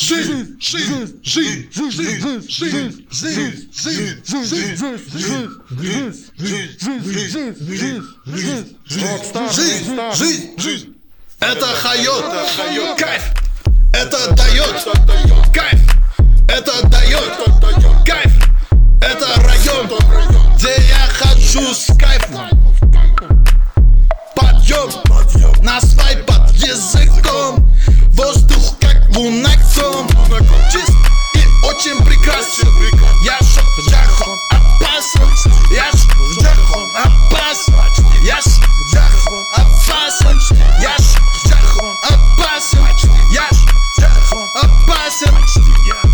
Жизнь, жизнь, жизнь, жизнь, жизнь, жизнь, жизнь, жизнь, жизнь, жизнь, жизнь. Это хайот, кайф. Это дает чист и очень прекрасен. Я шахом опасен, я шахом опасен Я шахом опасен, я шахом опасен Я шахом опасен